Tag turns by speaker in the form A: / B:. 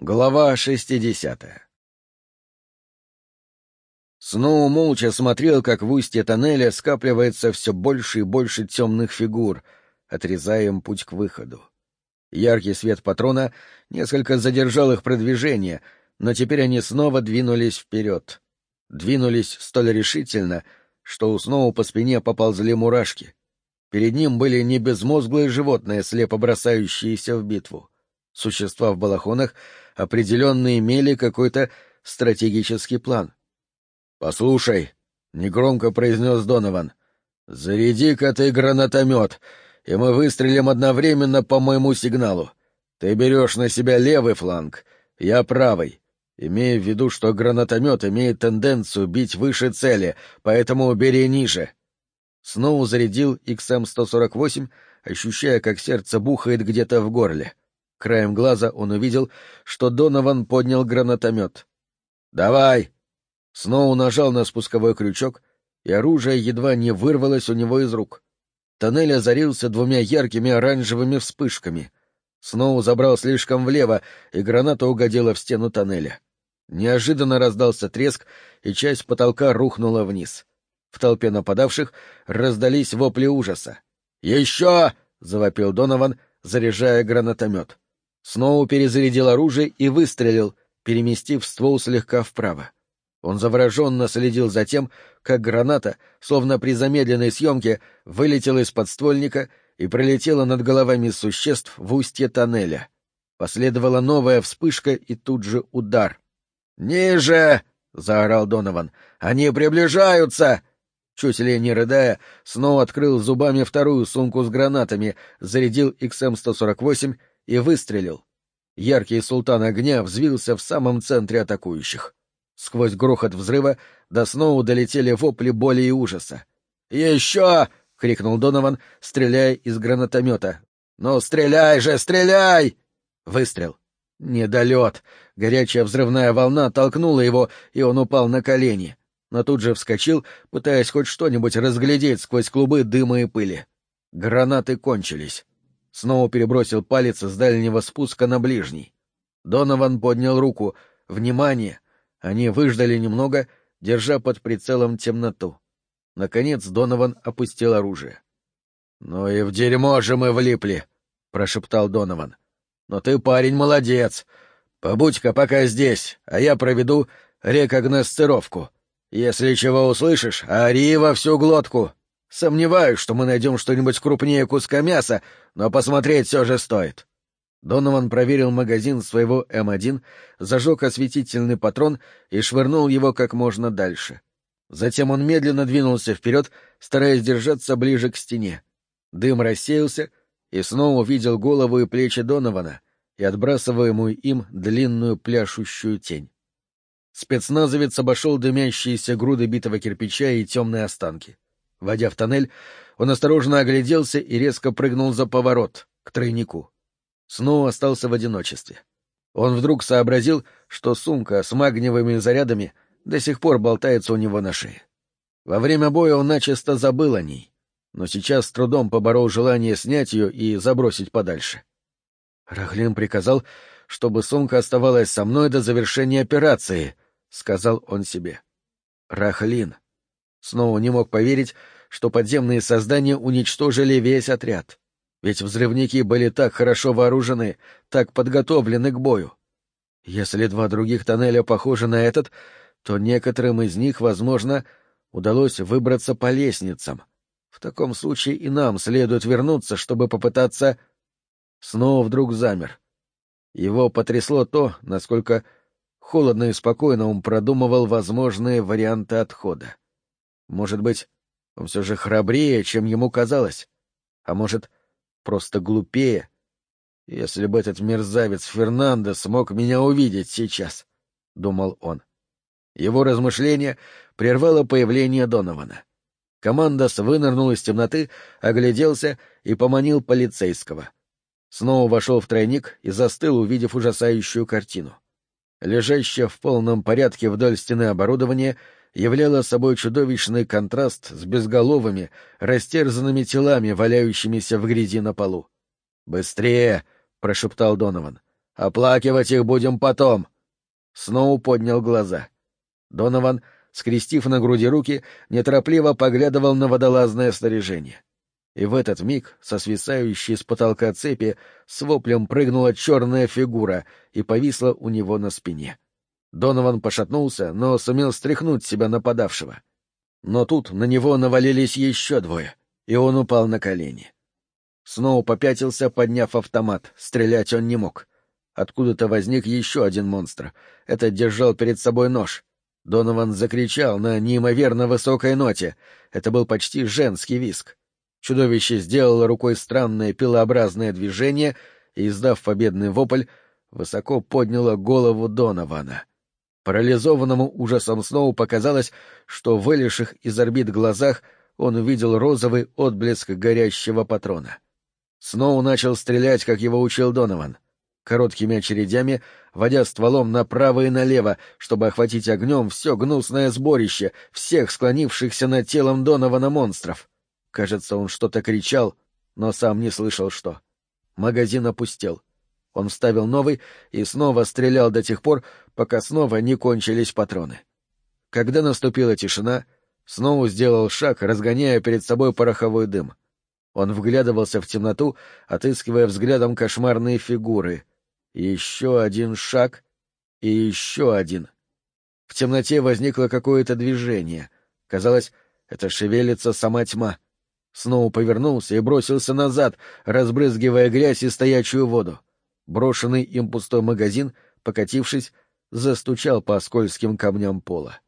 A: Глава шестидесятая Сноу молча смотрел, как в устье тоннеля скапливается все больше и больше темных фигур, отрезая им путь к выходу. Яркий свет патрона несколько задержал их продвижение, но теперь они снова двинулись вперед. Двинулись столь решительно, что у Сноу по спине поползли мурашки. Перед ним были не безмозглые животные, слепо бросающиеся в битву. Существа в балахонах определенно имели какой-то стратегический план. — Послушай, — негромко произнес Донован, — заряди-ка ты гранатомет, и мы выстрелим одновременно по моему сигналу. Ты берешь на себя левый фланг, я правый, имея в виду, что гранатомет имеет тенденцию бить выше цели, поэтому бери ниже. Сноу зарядил XM-148, ощущая, как сердце бухает где-то в горле. Краем глаза он увидел, что Донован поднял гранатомет. «Давай!» Сноу нажал на спусковой крючок, и оружие едва не вырвалось у него из рук. Тоннель озарился двумя яркими оранжевыми вспышками. Сноу забрал слишком влево, и граната угодила в стену тоннеля. Неожиданно раздался треск, и часть потолка рухнула вниз. В толпе нападавших раздались вопли ужаса. «Еще!» — завопил Донован, заряжая гранатомет. Сноу перезарядил оружие и выстрелил, переместив ствол слегка вправо. Он завороженно следил за тем, как граната, словно при замедленной съемке, вылетела из подствольника и пролетела над головами существ в устье тоннеля. Последовала новая вспышка и тут же удар. «Ниже!» — заорал Донован. «Они приближаются!» Чуть ли не рыдая, снова открыл зубами вторую сумку с гранатами, зарядил XM-148 и выстрелил. Яркий султан огня взвился в самом центре атакующих. Сквозь грохот взрыва до Сноу долетели вопли боли и ужаса. «Еще!» — крикнул Донован, стреляя из гранатомета. «Ну, стреляй же, стреляй!» Выстрел. Недолет. Горячая взрывная волна толкнула его, и он упал на колени но тут же вскочил, пытаясь хоть что-нибудь разглядеть сквозь клубы дыма и пыли. Гранаты кончились. Снова перебросил палец с дальнего спуска на ближний. Донован поднял руку. Внимание! Они выждали немного, держа под прицелом темноту. Наконец Донован опустил оружие. — Ну и в дерьмо же мы влипли! — прошептал Донован. — Но ты, парень, молодец! Побудь-ка пока здесь, а я проведу рекогносцировку. Если чего услышишь, ори во всю глотку. Сомневаюсь, что мы найдем что-нибудь крупнее куска мяса, но посмотреть все же стоит. Донован проверил магазин своего М1, зажег осветительный патрон и швырнул его как можно дальше. Затем он медленно двинулся вперед, стараясь держаться ближе к стене. Дым рассеялся, и снова увидел голову и плечи Донована и отбрасываемую им длинную пляшущую тень. Спецназовец обошел дымящиеся груды битого кирпича и темные останки. Войдя в тоннель, он осторожно огляделся и резко прыгнул за поворот, к тройнику. Снова остался в одиночестве. Он вдруг сообразил, что сумка с магниевыми зарядами до сих пор болтается у него на шее. Во время боя он начисто забыл о ней, но сейчас с трудом поборол желание снять ее и забросить подальше. Рахлин приказал, чтобы сумка оставалась со мной до завершения операции —— сказал он себе. Рахлин. Снова не мог поверить, что подземные создания уничтожили весь отряд. Ведь взрывники были так хорошо вооружены, так подготовлены к бою. Если два других тоннеля похожи на этот, то некоторым из них, возможно, удалось выбраться по лестницам. В таком случае и нам следует вернуться, чтобы попытаться... Снова вдруг замер. Его потрясло то, насколько Холодно и спокойно он продумывал возможные варианты отхода. Может быть, он все же храбрее, чем ему казалось. А может, просто глупее. Если бы этот мерзавец Фернандо смог меня увидеть сейчас, — думал он. Его размышление прервало появление Донована. Командос вынырнул из темноты, огляделся и поманил полицейского. Снова вошел в тройник и застыл, увидев ужасающую картину. Лежащее в полном порядке вдоль стены оборудование являло собой чудовищный контраст с безголовыми, растерзанными телами, валяющимися в грязи на полу. «Быстрее!» — прошептал Донован. Оплакивать их будем потом. Сноу поднял глаза. Донован, скрестив на груди руки, неторопливо поглядывал на водолазное снаряжение. И в этот миг со свисающей с потолка цепи с воплем прыгнула черная фигура и повисла у него на спине. Донован пошатнулся, но сумел стряхнуть себя нападавшего. Но тут на него навалились еще двое, и он упал на колени. Сноу попятился, подняв автомат. Стрелять он не мог. Откуда-то возник еще один монстр. Этот держал перед собой нож. Донован закричал на неимоверно высокой ноте. Это был почти женский виск. Чудовище сделало рукой странное пилообразное движение и, издав победный вопль, высоко подняло голову Донована. Парализованному ужасом Сноу показалось, что в вылезших из орбит глазах он увидел розовый отблеск горящего патрона. Сноу начал стрелять, как его учил Донован — короткими очередями, водя стволом направо и налево, чтобы охватить огнем все гнусное сборище, всех склонившихся над телом Донована монстров. Кажется, он что-то кричал, но сам не слышал, что. Магазин опустел. Он вставил новый и снова стрелял до тех пор, пока снова не кончились патроны. Когда наступила тишина, Сноу сделал шаг, разгоняя перед собой пороховой дым. Он вглядывался в темноту, отыскивая взглядом кошмарные фигуры, еще один шаг и еще один. В темноте возникло какое-то движение. Казалось, это шевелится сама тьма. Сноу повернулся и бросился назад, разбрызгивая грязь и стоячую воду. Брошенный им пустой магазин, покатившись, застучал по скользким камням пола.